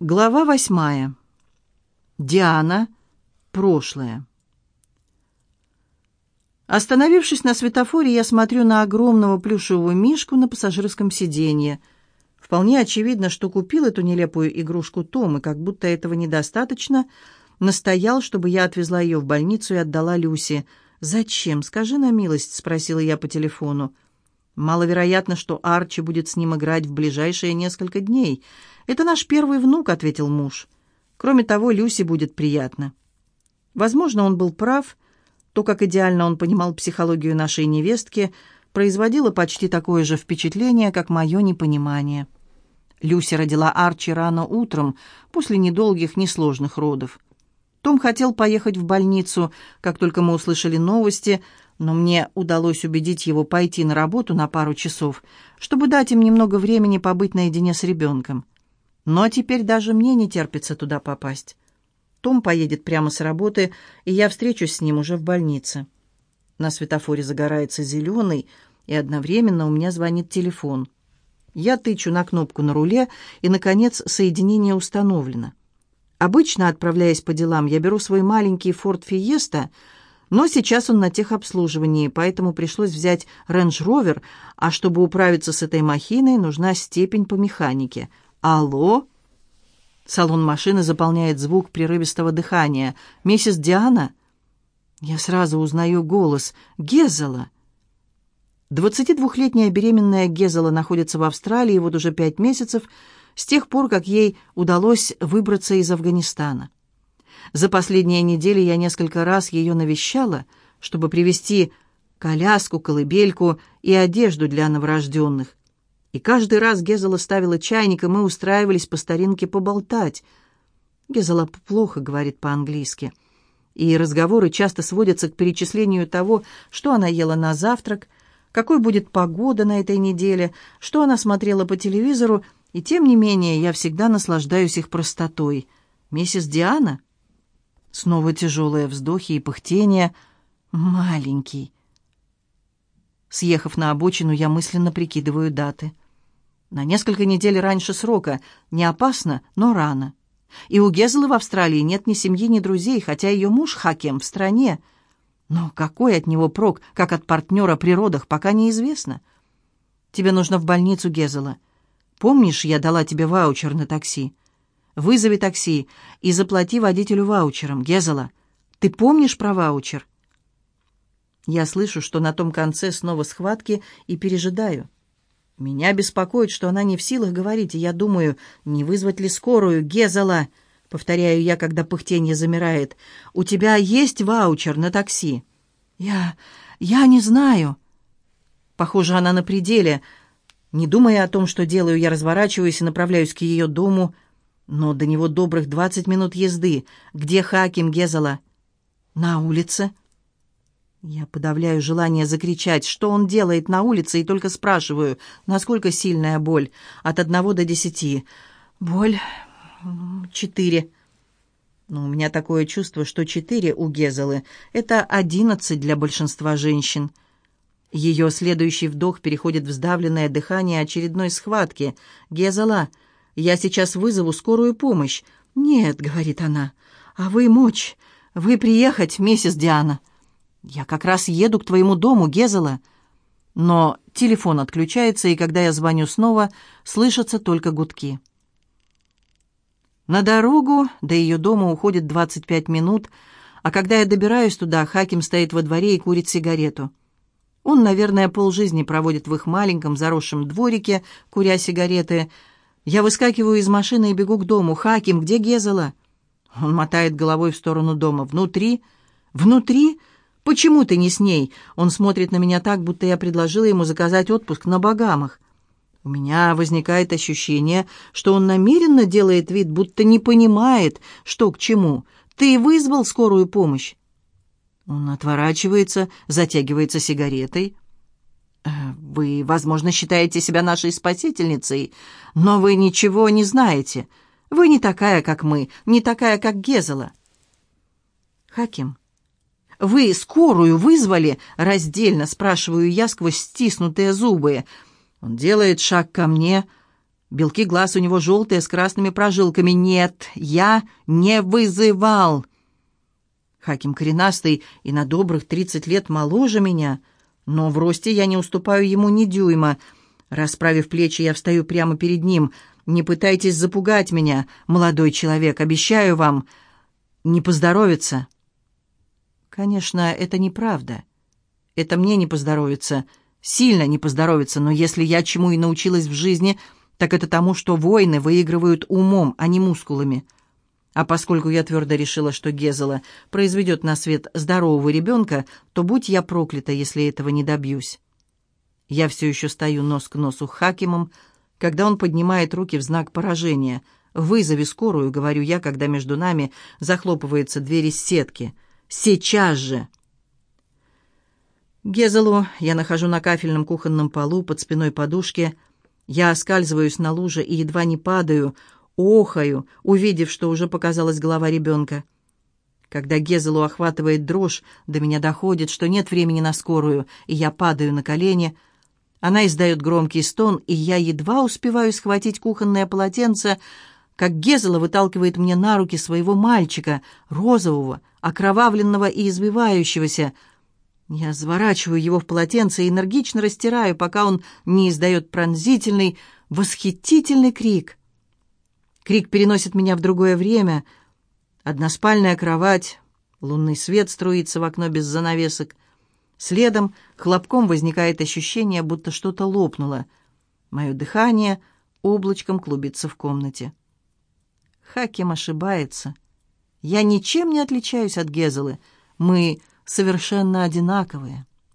Глава восьмая. Диана. Прошлое. Остановившись на светофоре, я смотрю на огромного плюшевого мишку на пассажирском сиденье. Вполне очевидно, что купил эту нелепую игрушку Том, и как будто этого недостаточно, настоял, чтобы я отвезла ее в больницу и отдала Люсе. «Зачем? Скажи на милость», — спросила я по телефону. Маловероятно, что Арчи будет с ним играть в ближайшие несколько дней. Это наш первый внук, ответил муж. Кроме того, Люси будет приятно. Возможно, он был прав. То, как идеально он понимал психологию нашей невестки, производило почти такое же впечатление, как мое непонимание. Люси родила Арчи рано утром, после недолгих, несложных родов. Том хотел поехать в больницу, как только мы услышали новости, но мне удалось убедить его пойти на работу на пару часов, чтобы дать им немного времени побыть наедине с ребенком. Но теперь даже мне не терпится туда попасть. Том поедет прямо с работы, и я встречусь с ним уже в больнице. На светофоре загорается зеленый, и одновременно у меня звонит телефон. Я тычу на кнопку на руле, и, наконец, соединение установлено. Обычно, отправляясь по делам, я беру свой маленький «Форд Фиеста», но сейчас он на техобслуживании, поэтому пришлось взять Range Rover, а чтобы управиться с этой махиной, нужна степень по механике. «Алло?» Салон машины заполняет звук прерывистого дыхания. «Миссис Диана?» Я сразу узнаю голос. «Гезела!» 22-летняя беременная Гезела находится в Австралии вот уже пять месяцев, с тех пор, как ей удалось выбраться из Афганистана. За последние недели я несколько раз ее навещала, чтобы привезти коляску, колыбельку и одежду для новорожденных. И каждый раз Гезела ставила чайник, и мы устраивались по старинке поболтать. Гезела плохо говорит по-английски. И разговоры часто сводятся к перечислению того, что она ела на завтрак, какой будет погода на этой неделе, что она смотрела по телевизору, и тем не менее я всегда наслаждаюсь их простотой. «Миссис Диана?» Снова тяжелые вздохи и пыхтение. «Маленький». Съехав на обочину, я мысленно прикидываю даты. На несколько недель раньше срока. Не опасно, но рано. И у Гезлы в Австралии нет ни семьи, ни друзей, хотя ее муж Хакем в стране. Но какой от него прок, как от партнера при родах, пока неизвестно. Тебе нужно в больницу, Гезела. Помнишь, я дала тебе ваучер на такси? Вызови такси и заплати водителю ваучером. Гезела, ты помнишь про ваучер?» Я слышу, что на том конце снова схватки и пережидаю. Меня беспокоит, что она не в силах говорить, и я думаю, не вызвать ли скорую, Гезела, повторяю я, когда пыхтенье замирает. У тебя есть ваучер на такси? Я... я не знаю. Похоже, она на пределе. Не думая о том, что делаю, я разворачиваюсь и направляюсь к ее дому, — но до него добрых двадцать минут езды. Где Хаким Гезала? На улице. Я подавляю желание закричать, что он делает на улице, и только спрашиваю, насколько сильная боль. От одного до десяти. Боль четыре. Но у меня такое чувство, что четыре у Гезелы — это одиннадцать для большинства женщин. Ее следующий вдох переходит в сдавленное дыхание очередной схватки. «Гезела!» Я сейчас вызову скорую помощь». «Нет», — говорит она, — «а вы мочь, вы приехать, миссис Диана». «Я как раз еду к твоему дому, Гезела». Но телефон отключается, и когда я звоню снова, слышатся только гудки. На дорогу до ее дома уходит 25 минут, а когда я добираюсь туда, Хаким стоит во дворе и курит сигарету. Он, наверное, полжизни проводит в их маленьком заросшем дворике, куря сигареты — я выскакиваю из машины и бегу к дому. «Хаким, где Гезела?» Он мотает головой в сторону дома. «Внутри? Внутри? Почему ты не с ней?» Он смотрит на меня так, будто я предложила ему заказать отпуск на Багамах. У меня возникает ощущение, что он намеренно делает вид, будто не понимает, что к чему. «Ты вызвал скорую помощь?» Он отворачивается, затягивается сигаретой. Э, «Вы, возможно, считаете себя нашей спасительницей, но вы ничего не знаете. Вы не такая, как мы, не такая, как Гезела». «Хаким, вы скорую вызвали?» — раздельно спрашиваю я сквозь стиснутые зубы. Он делает шаг ко мне. Белки глаз у него желтые, с красными прожилками. «Нет, я не вызывал!» Хаким коренастый и на добрых тридцать лет моложе меня — но в росте я не уступаю ему ни дюйма. Расправив плечи, я встаю прямо перед ним. «Не пытайтесь запугать меня, молодой человек, обещаю вам, не поздоровится». Конечно, это неправда. Это мне не поздоровится, сильно не поздоровится, но если я чему и научилась в жизни, так это тому, что войны выигрывают умом, а не мускулами. А поскольку я твердо решила, что Гезела произведет на свет здорового ребенка, то будь я проклята, если этого не добьюсь. Я все еще стою нос к носу Хакимом, когда он поднимает руки в знак поражения. «Вызови скорую», — говорю я, когда между нами захлопываются двери из сетки. «Сейчас же!» Гезелу я нахожу на кафельном кухонном полу под спиной подушки. Я оскальзываюсь на луже и едва не падаю — охаю, увидев, что уже показалась голова ребенка. Когда Гезелу охватывает дрожь, до меня доходит, что нет времени на скорую, и я падаю на колени. Она издает громкий стон, и я едва успеваю схватить кухонное полотенце, как Гезела выталкивает мне на руки своего мальчика, розового, окровавленного и избивающегося. Я заворачиваю его в полотенце и энергично растираю, пока он не издает пронзительный, восхитительный крик. Крик переносит меня в другое время. Односпальная кровать, лунный свет струится в окно без занавесок. Следом хлопком возникает ощущение, будто что-то лопнуло. Мое дыхание облачком клубится в комнате. Хаким ошибается. Я ничем не отличаюсь от Гезелы. Мы совершенно одинаковые.